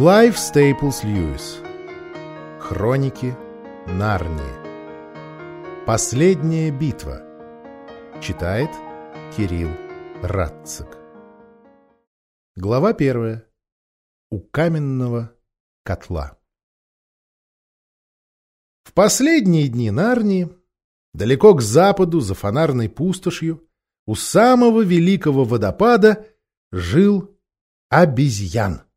Клайв Стейплс Льюис. Хроники Нарнии. Последняя битва. Читает Кирилл Радцик. Глава первая. У каменного котла. В последние дни Нарнии, далеко к западу, за фонарной пустошью, у самого великого водопада жил обезьян.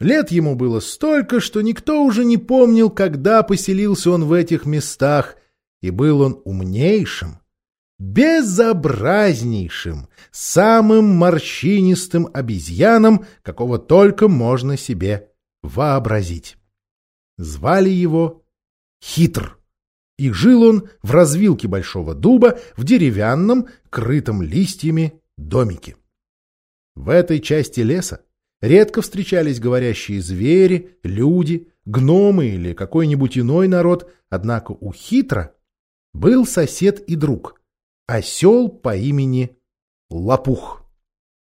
Лет ему было столько, что никто уже не помнил, когда поселился он в этих местах, и был он умнейшим, безобразнейшим, самым морщинистым обезьяном, какого только можно себе вообразить. Звали его Хитр, и жил он в развилке большого дуба в деревянном, крытом листьями домике. В этой части леса Редко встречались говорящие звери, люди, гномы или какой-нибудь иной народ, однако у хитра был сосед и друг, осел по имени Лопух.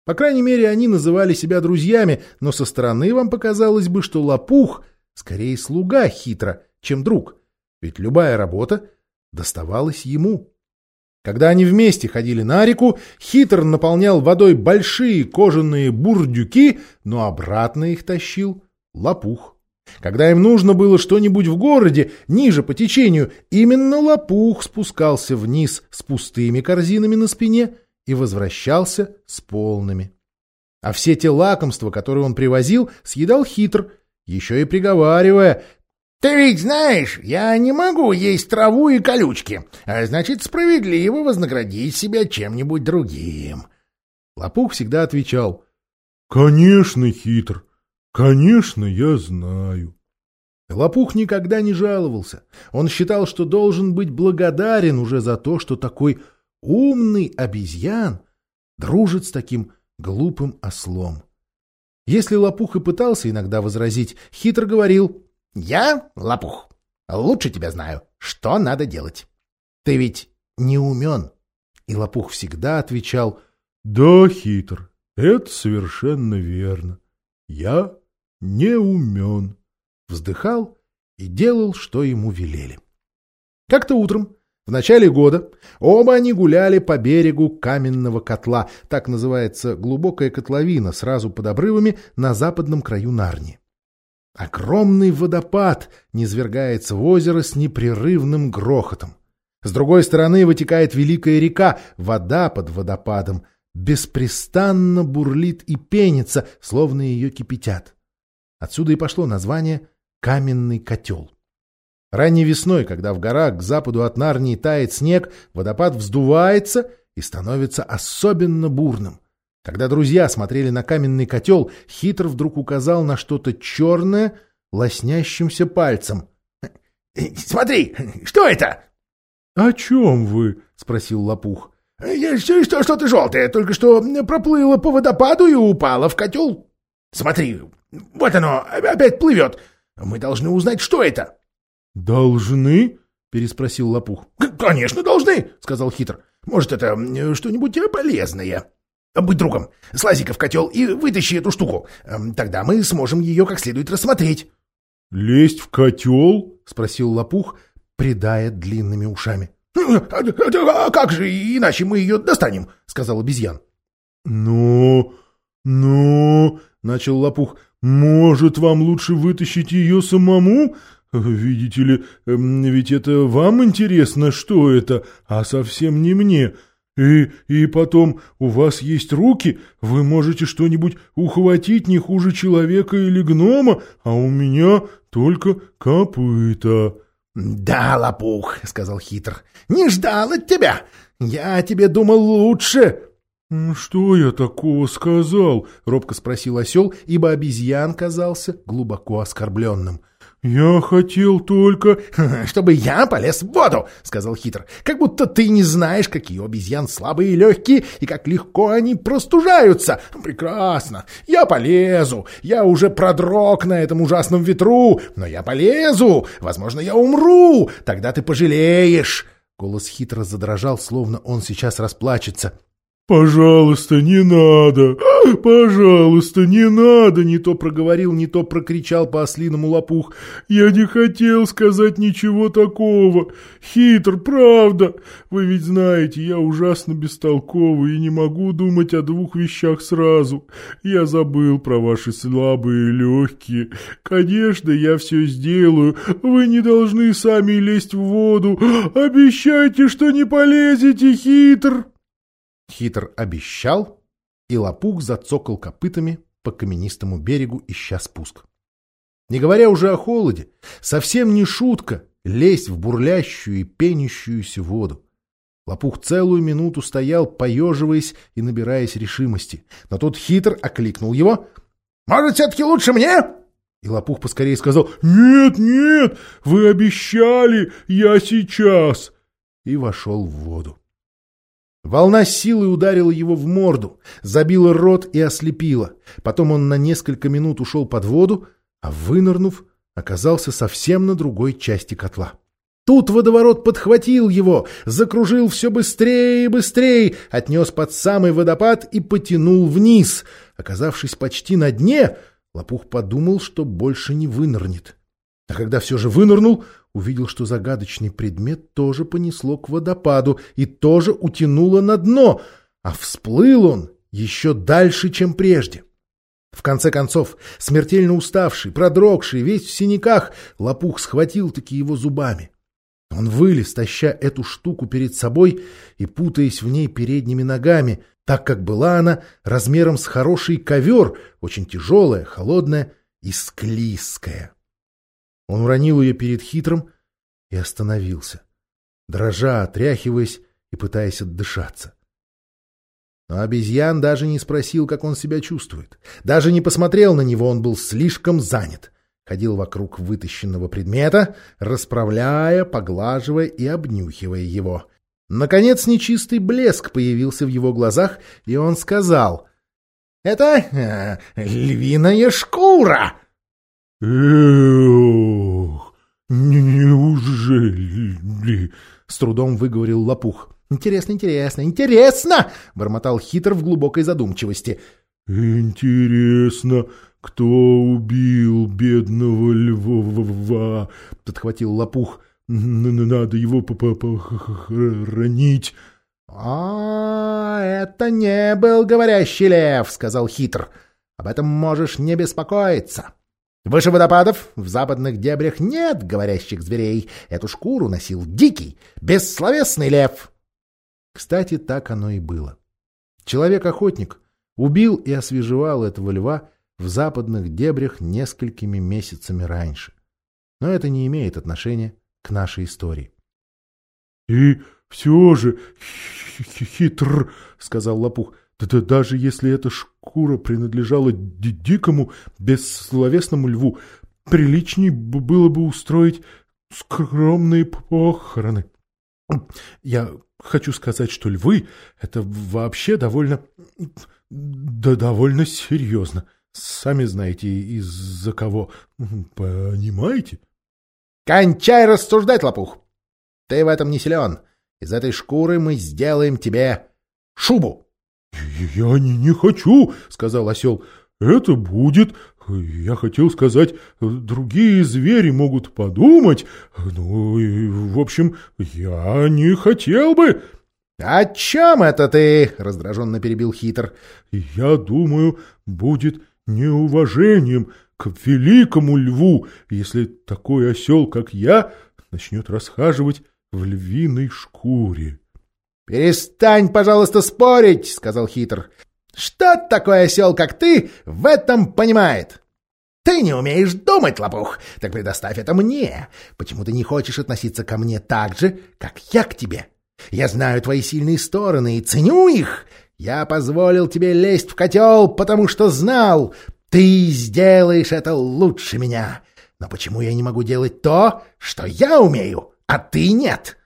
По крайней мере, они называли себя друзьями, но со стороны вам показалось бы, что Лопух скорее слуга хитра, чем друг, ведь любая работа доставалась ему. Когда они вместе ходили на реку, хитр наполнял водой большие кожаные бурдюки, но обратно их тащил лопух. Когда им нужно было что-нибудь в городе, ниже по течению, именно лопух спускался вниз с пустыми корзинами на спине и возвращался с полными. А все те лакомства, которые он привозил, съедал хитр, еще и приговаривая, ты ведь знаешь, я не могу есть траву и колючки, а значит, справедливо вознаградить себя чем-нибудь другим. Лопух всегда отвечал. — Конечно, хитр. Конечно, я знаю. Лопух никогда не жаловался. Он считал, что должен быть благодарен уже за то, что такой умный обезьян дружит с таким глупым ослом. Если Лопух и пытался иногда возразить, хитр говорил я, лопух, лучше тебя знаю, что надо делать. Ты ведь не умен. И лопух всегда отвечал, да, хитр, это совершенно верно. Я не умен. Вздыхал и делал, что ему велели. Как-то утром, в начале года, оба они гуляли по берегу каменного котла, так называется глубокая котловина сразу под обрывами на западном краю Нарнии. Огромный водопад низвергается в озеро с непрерывным грохотом. С другой стороны вытекает великая река, вода под водопадом беспрестанно бурлит и пенится, словно ее кипятят. Отсюда и пошло название «каменный котел». Ранней весной, когда в горах к западу от Нарнии тает снег, водопад вздувается и становится особенно бурным. Когда друзья смотрели на каменный котел, хитр вдруг указал на что-то черное лоснящимся пальцем. — Смотри, что это? — О чем вы? — спросил Лопух. — Что, что-то желтое, только что проплыло по водопаду и упало в котел. Смотри, вот оно, опять плывет. Мы должны узнать, что это. — Должны? — переспросил Лопух. — Конечно, должны, — сказал хитр. — Может, это что-нибудь полезное. Будь другом, слази-ка в котел и вытащи эту штуку. Эм, тогда мы сможем ее как следует рассмотреть. — Лезть в котел? — спросил лопух, придая длинными ушами. «Э, — А как же, иначе мы ее достанем? — сказал обезьян. — Ну, ну, — начал лопух, — может, вам лучше вытащить ее самому? Видите ли, эм, ведь это вам интересно, что это, а совсем не мне. — и, и потом, у вас есть руки, вы можете что-нибудь ухватить не хуже человека или гнома, а у меня только копыта. — Да, лопух, — сказал хитр, — не ждал от тебя. Я тебе думал лучше. — Что я такого сказал? — робко спросил осел, ибо обезьян казался глубоко оскорбленным. — «Я хотел только...» «Чтобы я полез в воду», — сказал хитр. «Как будто ты не знаешь, какие у обезьян слабые и легкие, и как легко они простужаются. Прекрасно. Я полезу. Я уже продрог на этом ужасном ветру, но я полезу. Возможно, я умру. Тогда ты пожалеешь». Голос хитро задрожал, словно он сейчас расплачется. «Пожалуйста, не надо! Пожалуйста, не надо!» Не то проговорил, не то прокричал по-ослиному лопух. «Я не хотел сказать ничего такого! Хитр, правда! Вы ведь знаете, я ужасно бестолковый и не могу думать о двух вещах сразу. Я забыл про ваши слабые легкие. Конечно, я все сделаю. Вы не должны сами лезть в воду. Обещайте, что не полезете, хитр!» Хитр обещал, и лопух зацокал копытами по каменистому берегу, ища спуск. Не говоря уже о холоде, совсем не шутка лезть в бурлящую и пенящуюся воду. Лопух целую минуту стоял, поеживаясь и набираясь решимости. Но тут хитр окликнул его. «Может, все-таки лучше мне?» И лопух поскорее сказал «Нет, нет, вы обещали, я сейчас!» И вошел в воду. Волна силой ударила его в морду, забила рот и ослепила. Потом он на несколько минут ушел под воду, а вынырнув, оказался совсем на другой части котла. Тут водоворот подхватил его, закружил все быстрее и быстрее, отнес под самый водопад и потянул вниз. Оказавшись почти на дне, Лопух подумал, что больше не вынырнет. А когда все же вынырнул, увидел, что загадочный предмет тоже понесло к водопаду и тоже утянуло на дно, а всплыл он еще дальше, чем прежде. В конце концов, смертельно уставший, продрогший, весь в синяках, лопух схватил-таки его зубами. Он вылез, таща эту штуку перед собой и путаясь в ней передними ногами, так как была она размером с хороший ковер, очень тяжелая, холодная и склизкая. Он уронил ее перед хитрым и остановился, дрожа, отряхиваясь и пытаясь отдышаться. Но обезьян даже не спросил, как он себя чувствует. Даже не посмотрел на него, он был слишком занят. Ходил вокруг вытащенного предмета, расправляя, поглаживая и обнюхивая его. Наконец нечистый блеск появился в его глазах, и он сказал — Это э, львиная шкура. «Эх, неужели?» — с трудом выговорил лопух. «Интересно, интересно, интересно!» — бормотал хитр в глубокой задумчивости. «Интересно, кто убил бедного льва?» — подхватил лопух. «Надо его похоронить». «А, это не был говорящий лев», — сказал хитр. «Об этом можешь не беспокоиться». Выше водопадов, в западных дебрях, нет говорящих зверей. Эту шкуру носил дикий, бессловесный лев. Кстати, так оно и было. Человек-охотник убил и освежевал этого льва в западных дебрях несколькими месяцами раньше. Но это не имеет отношения к нашей истории. — И все же хитр, — сказал Лопух, да даже если эта шкура принадлежала дикому, бессловесному льву, приличней было бы устроить скромные похороны. Я хочу сказать, что львы — это вообще довольно... да довольно серьезно. Сами знаете, из-за кого. Понимаете? — Кончай рассуждать, лопух! Ты в этом не силен. Из этой шкуры мы сделаем тебе шубу. — Я не, хочу, — сказал осел. — Это будет... Я хотел сказать, другие звери могут подумать. Ну, и, в общем, я не хотел бы... — О чем это ты? — раздраженно перебил хитр. — Я думаю, будет неуважением к великому льву, если такой осел, как я, начнет расхаживать в львиной шкуре. — Перестань, пожалуйста, спорить, — сказал хитр. — Что такой осел, как ты, в этом понимает? Ты не умеешь думать, лопух, так предоставь это мне. Почему ты не хочешь относиться ко мне так же, как я к тебе? Я знаю твои сильные стороны и ценю их. Я позволил тебе лезть в котел, потому что знал, ты сделаешь это лучше меня. Но почему я не могу делать то, что я умею, а ты нет?»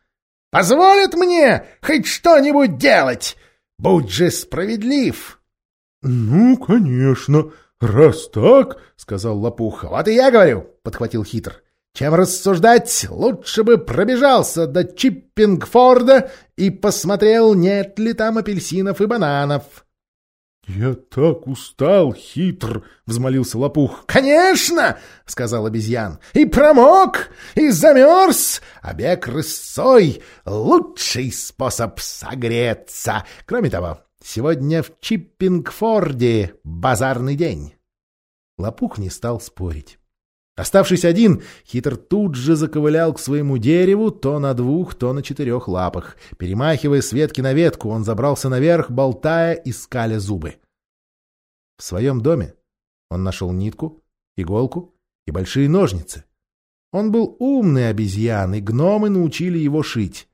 Позволят мне хоть что-нибудь делать? Будь же справедлив!» «Ну, конечно, раз так, — сказал Лопух. — Вот и я говорю, — подхватил хитр. Чем рассуждать, лучше бы пробежался до Чиппингфорда и посмотрел, нет ли там апельсинов и бананов. — Я так устал, хитр! — взмолился лопух. — Конечно! — сказал обезьян. — И промок, и замерз. А бег рысцой — лучший способ согреться. Кроме того, сегодня в Чиппингфорде базарный день. Лопух не стал спорить. Оставшись один, хитр тут же заковылял к своему дереву то на двух, то на четырех лапах. Перемахивая с ветки на ветку, он забрался наверх, болтая и скаля зубы. В своем доме он нашел нитку, иголку и большие ножницы. Он был умный обезьян, и гномы научили его шить.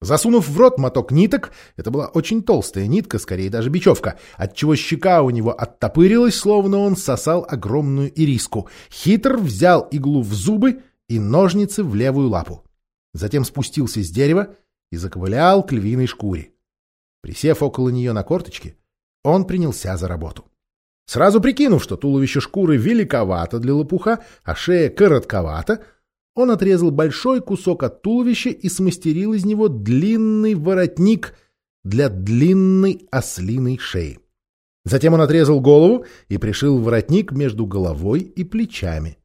Засунув в рот моток ниток, это была очень толстая нитка, скорее даже бечевка, отчего щека у него оттопырилась, словно он сосал огромную ириску. Хитр взял иглу в зубы и ножницы в левую лапу. Затем спустился с дерева и заковылял к львиной шкуре. Присев около нее на корточки, он принялся за работу. Сразу прикинув, что туловище шкуры великовато для лопуха, а шея коротковата, он отрезал большой кусок от туловища и смастерил из него длинный воротник для длинной ослиной шеи. Затем он отрезал голову и пришил воротник между головой и плечами.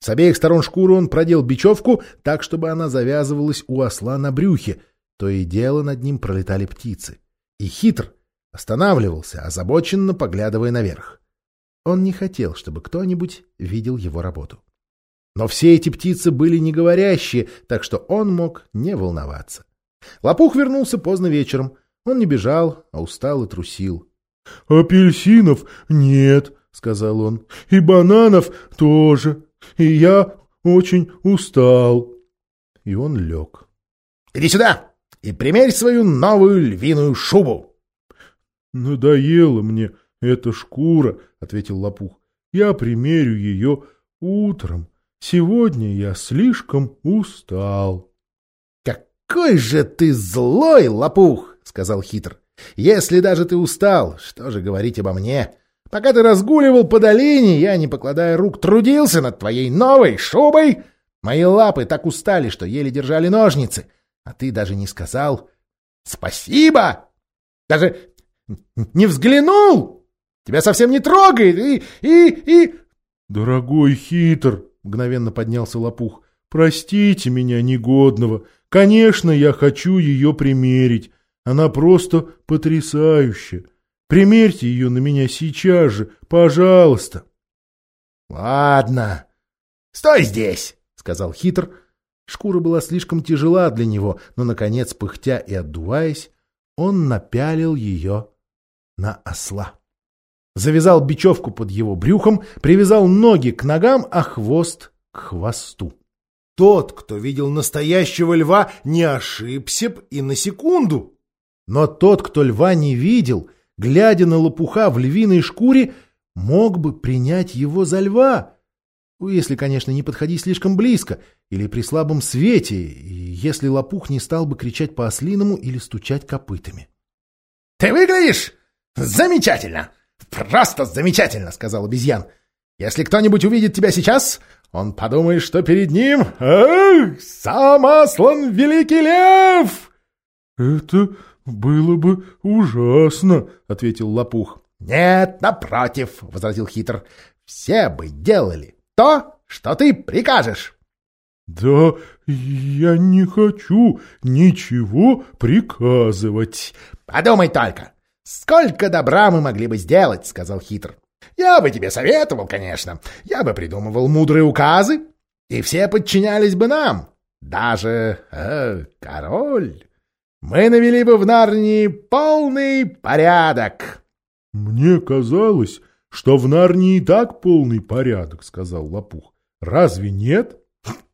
С обеих сторон шкуры он продел бечевку так, чтобы она завязывалась у осла на брюхе, то и дело над ним пролетали птицы. И хитр останавливался, озабоченно поглядывая наверх. Он не хотел, чтобы кто-нибудь видел его работу. Но все эти птицы были не говорящие, так что он мог не волноваться. Лопух вернулся поздно вечером. Он не бежал, а устал и трусил. — Апельсинов нет, — сказал он, — и бананов тоже. И я очень устал. И он лег. — Иди сюда и примерь свою новую львиную шубу. — Надоела мне эта шкура, — ответил Лопух. — Я примерю ее утром. Сегодня я слишком устал. — Какой же ты злой, лопух! — сказал хитр. — Если даже ты устал, что же говорить обо мне? Пока ты разгуливал по долине, я, не покладая рук, трудился над твоей новой шубой. Мои лапы так устали, что еле держали ножницы. А ты даже не сказал «Спасибо!» Даже не взглянул! Тебя совсем не трогает и... и... и... Дорогой хитр, Мгновенно поднялся лопух. «Простите меня, негодного. Конечно, я хочу ее примерить. Она просто потрясающая. Примерьте ее на меня сейчас же, пожалуйста». «Ладно. Стой здесь!» — сказал хитр. Шкура была слишком тяжела для него, но, наконец, пыхтя и отдуваясь, он напялил ее на осла завязал бечевку под его брюхом, привязал ноги к ногам, а хвост к хвосту. Тот, кто видел настоящего льва, не ошибся б и на секунду. Но тот, кто льва не видел, глядя на лопуха в львиной шкуре, мог бы принять его за льва. Если, конечно, не подходить слишком близко, или при слабом свете, если лопух не стал бы кричать по-ослиному или стучать копытами. — Ты выглядишь замечательно! «Просто замечательно!» — сказал обезьян. «Если кто-нибудь увидит тебя сейчас, он подумает, что перед ним... Эх, сам Аслан Великий Лев!» «Это было бы ужасно!» — ответил Лопух. «Нет, напротив!» — возразил Хитр. «Все бы делали то, что ты прикажешь!» «Да я не хочу ничего приказывать!» «Подумай только! «Сколько добра мы могли бы сделать», — сказал хитр. «Я бы тебе советовал, конечно. Я бы придумывал мудрые указы, и все подчинялись бы нам. Даже э, король. Мы навели бы в Нарнии полный порядок». «Мне казалось, что в Нарнии и так полный порядок», — сказал Лопух. «Разве нет?»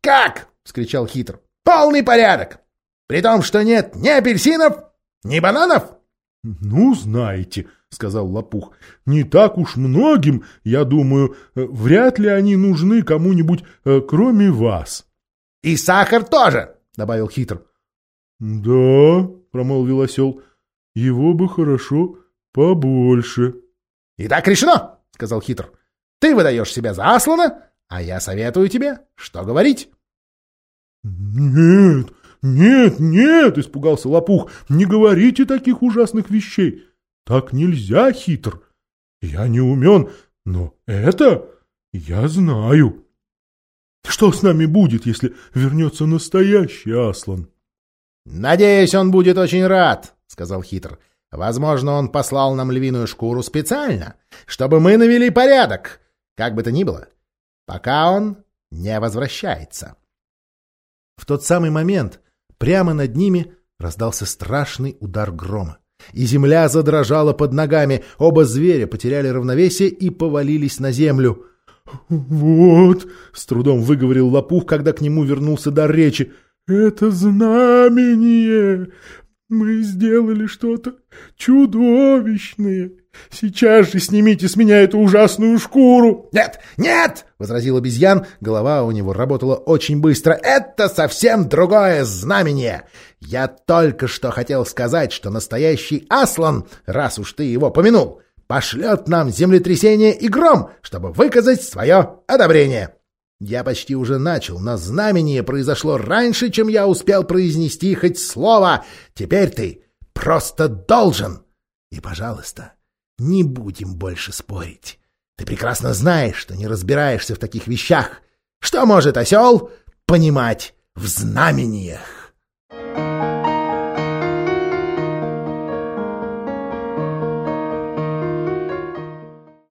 «Как?» — вскричал хитр. «Полный порядок! При том, что нет ни апельсинов, ни бананов, — Ну, знаете, — сказал Лопух, — не так уж многим, я думаю, э, вряд ли они нужны кому-нибудь, э, кроме вас. — И сахар тоже, — добавил хитр. — Да, — промолвил осел, — его бы хорошо побольше. — И так решено, — сказал хитр. — Ты выдаешь себя за Аслана, а я советую тебе, что говорить. Нет, нет, нет, испугался лопух, не говорите таких ужасных вещей. Так нельзя, хитр. Я не умен, но это я знаю. Что с нами будет, если вернется настоящий Аслан? — Надеюсь, он будет очень рад, — сказал хитр. — Возможно, он послал нам львиную шкуру специально, чтобы мы навели порядок. Как бы то ни было, пока он не возвращается. В тот самый момент прямо над ними раздался страшный удар грома. И земля задрожала под ногами, оба зверя потеряли равновесие и повалились на землю. «Вот», — с трудом выговорил лопух, когда к нему вернулся дар речи, — «это знамение! Мы сделали что-то чудовищное! Сейчас же снимите с меня эту ужасную шкуру!» «Нет, нет!» — возразил обезьян. Голова у него работала очень быстро. «Это совсем другое знамение! Я только что хотел сказать, что настоящий Аслан, раз уж ты его помянул, пошлет нам землетрясение и гром, чтобы выказать свое одобрение!» Я почти уже начал, но знамение произошло раньше, чем я успел произнести хоть слово. Теперь ты просто должен. И, пожалуйста, не будем больше спорить. Ты прекрасно знаешь, что не разбираешься в таких вещах. Что может осел понимать в знамениях?